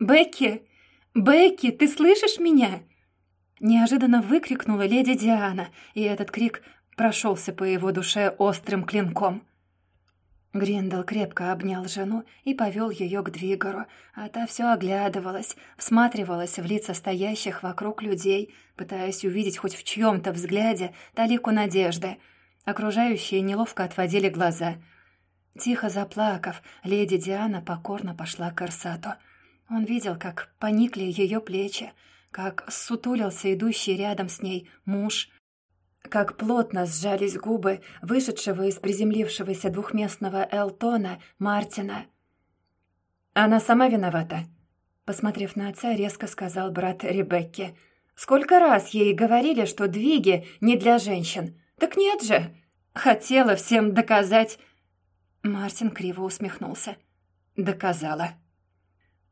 Бекки! Бекки, ты слышишь меня?» Неожиданно выкрикнула леди Диана, и этот крик прошелся по его душе острым клинком. Гриндал крепко обнял жену и повел ее к двигору, а та все оглядывалась, всматривалась в лица стоящих вокруг людей, пытаясь увидеть хоть в чьем-то взгляде талику надежды. Окружающие неловко отводили глаза. Тихо заплакав, леди Диана покорно пошла к Арсату. Он видел, как поникли ее плечи, как сутулился идущий рядом с ней муж, как плотно сжались губы вышедшего из приземлившегося двухместного Элтона Мартина. «Она сама виновата», — посмотрев на отца, резко сказал брат Ребекки. «Сколько раз ей говорили, что двиги не для женщин? Так нет же! Хотела всем доказать...» Мартин криво усмехнулся. «Доказала».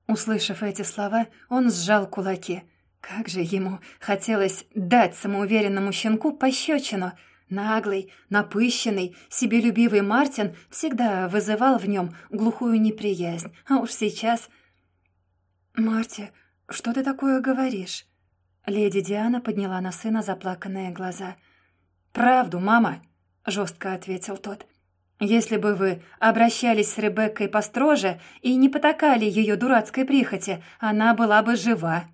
Услышав эти слова, он сжал кулаки — как же ему хотелось дать самоуверенному щенку пощечину. Наглый, напыщенный, себелюбивый Мартин всегда вызывал в нем глухую неприязнь, а уж сейчас... «Марти, что ты такое говоришь?» Леди Диана подняла на сына заплаканные глаза. «Правду, мама», — жестко ответил тот. «Если бы вы обращались с Ребеккой построже и не потакали ее дурацкой прихоти, она была бы жива».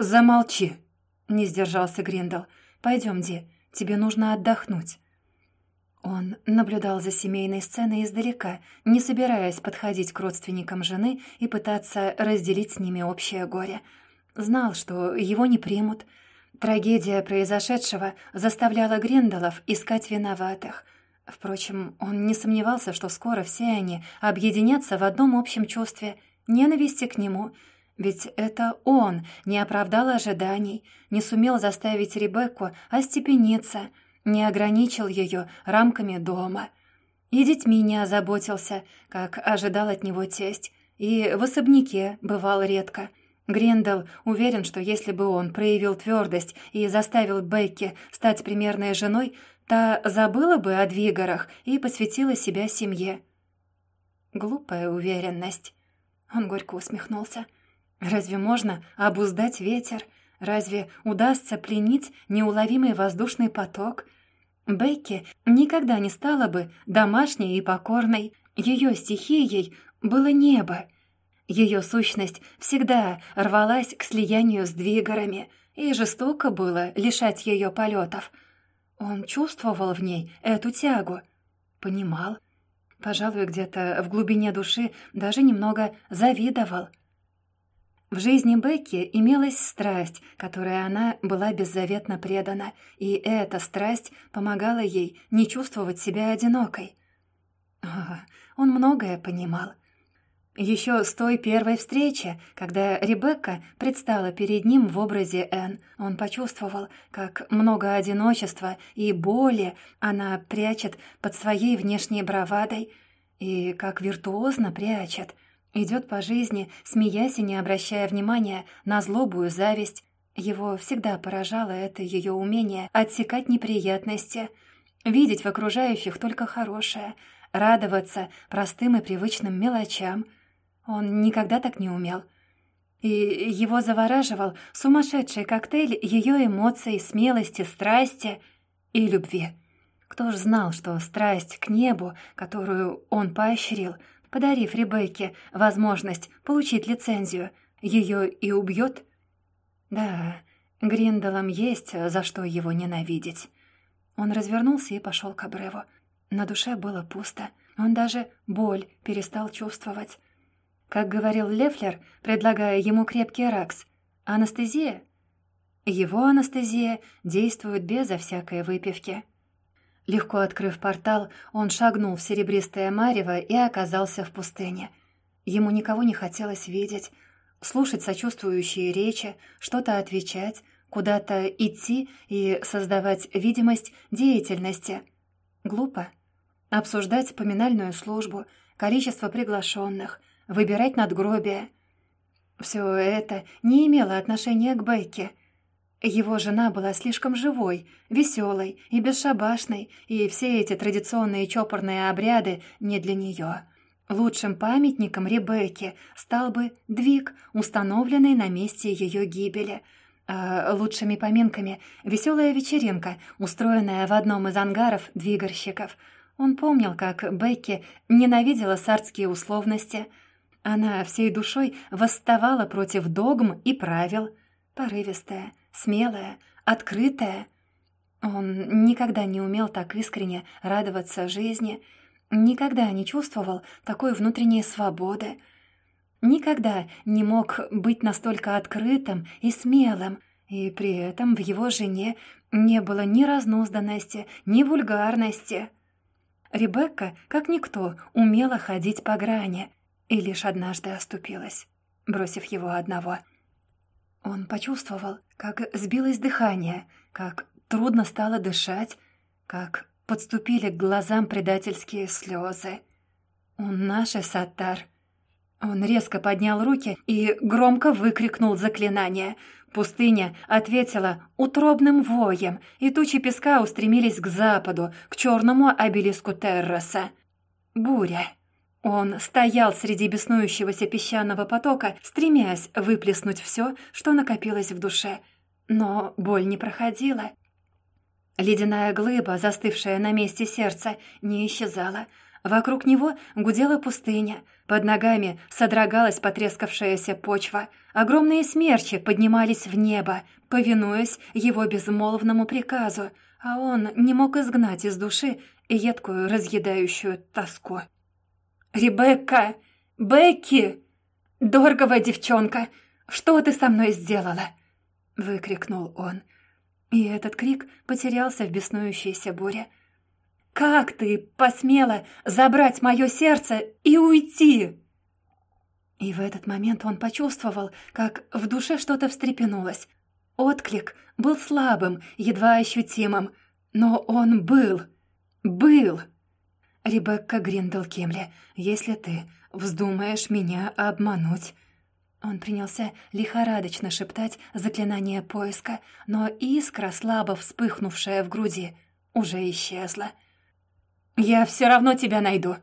«Замолчи!» — не сдержался Гриндал. «Пойдем, Ди, тебе нужно отдохнуть». Он наблюдал за семейной сценой издалека, не собираясь подходить к родственникам жены и пытаться разделить с ними общее горе. Знал, что его не примут. Трагедия произошедшего заставляла Гриндалов искать виноватых. Впрочем, он не сомневался, что скоро все они объединятся в одном общем чувстве — ненависти к нему — ведь это он не оправдал ожиданий, не сумел заставить Ребекку остепениться, не ограничил ее рамками дома. И детьми не озаботился, как ожидал от него тесть, и в особняке бывал редко. Гриндел уверен, что если бы он проявил твердость и заставил Бекки стать примерной женой, та забыла бы о двигарах и посвятила себя семье. Глупая уверенность. Он горько усмехнулся. — Разве можно обуздать ветер? Разве удастся пленить неуловимый воздушный поток? Бекки никогда не стала бы домашней и покорной. Ее стихией было небо. Ее сущность всегда рвалась к слиянию с двигарами, и жестоко было лишать ее полетов. Он чувствовал в ней эту тягу, понимал, пожалуй, где-то в глубине души даже немного завидовал. В жизни Бекки имелась страсть, которой она была беззаветно предана, и эта страсть помогала ей не чувствовать себя одинокой. О, он многое понимал. Еще с той первой встречи, когда Ребекка предстала перед ним в образе Энн, он почувствовал, как много одиночества и боли она прячет под своей внешней бравадой, и как виртуозно прячет. Идет по жизни, смеясь и не обращая внимания на злобу и зависть. Его всегда поражало это ее умение отсекать неприятности, видеть в окружающих только хорошее, радоваться простым и привычным мелочам. Он никогда так не умел. И его завораживал сумасшедший коктейль ее эмоций, смелости, страсти и любви. Кто ж знал, что страсть к небу, которую он поощрил, подарив Ребекке возможность получить лицензию, ее и убьет? Да, Гринделам есть за что его ненавидеть. Он развернулся и пошел к обрыву. На душе было пусто. Он даже боль перестал чувствовать. Как говорил Лефлер, предлагая ему крепкий ракс, анестезия. Его анестезия действует безо всякой выпивки. Легко открыв портал, он шагнул в серебристое марево и оказался в пустыне. Ему никого не хотелось видеть, слушать сочувствующие речи, что-то отвечать, куда-то идти и создавать видимость деятельности. Глупо. Обсуждать поминальную службу, количество приглашенных, выбирать надгробие. Все это не имело отношения к Бекке — его жена была слишком живой, веселой и бесшабашной, и все эти традиционные чопорные обряды не для нее. Лучшим памятником Ребекке стал бы двиг, установленный на месте ее гибели. А лучшими поминками — веселая вечеринка, устроенная в одном из ангаров двигарщиков. Он помнил, как Бекки ненавидела сардские условности. Она всей душой восставала против догм и правил. Порывистая, смелая, открытая. Он никогда не умел так искренне радоваться жизни, никогда не чувствовал такой внутренней свободы, никогда не мог быть настолько открытым и смелым, и при этом в его жене не было ни разнузданности, ни вульгарности. Ребекка, как никто, умела ходить по грани и лишь однажды оступилась, бросив его одного — он почувствовал, как сбилось дыхание, как трудно стало дышать, как подступили к глазам предательские слезы. «Он наш Саттар!» Он резко поднял руки и громко выкрикнул заклинание. Пустыня ответила утробным воем, и тучи песка устремились к западу, к черному обелиску Терраса. Буря. Он стоял среди беснующегося песчаного потока, стремясь выплеснуть все, что накопилось в душе. Но боль не проходила. Ледяная глыба, застывшая на месте сердца, не исчезала. Вокруг него гудела пустыня. Под ногами содрогалась потрескавшаяся почва. Огромные смерчи поднимались в небо, повинуясь его безмолвному приказу, а он не мог изгнать из души едкую разъедающую тоску. «Ребекка! Бекки! Дорогова девчонка! Что ты со мной сделала?» — выкрикнул он. И этот крик потерялся в беснующейся буре. «Как ты посмела забрать мое сердце и уйти?» И в этот момент он почувствовал, как в душе что-то встрепенулось. Отклик был слабым, едва ощутимым, но он был, был. «Ребекка Гриндл Кемли, если ты вздумаешь меня обмануть...» Он принялся лихорадочно шептать заклинание поиска, но искра, слабо вспыхнувшая в груди, уже исчезла. «Я все равно тебя найду!»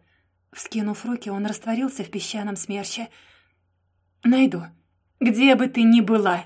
Вскинув руки, он растворился в песчаном смерче. «Найду, где бы ты ни была!»